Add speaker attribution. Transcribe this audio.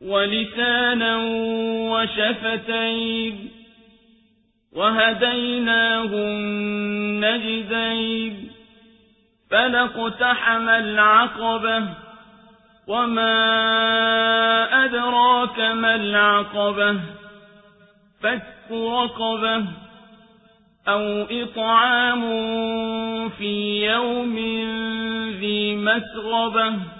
Speaker 1: ولسانا وشفتين وهديناه النجدين فلقتحم العقبة وما أدراك ما العقبة فك رقبة أو إطعام في يوم ذي مسغبة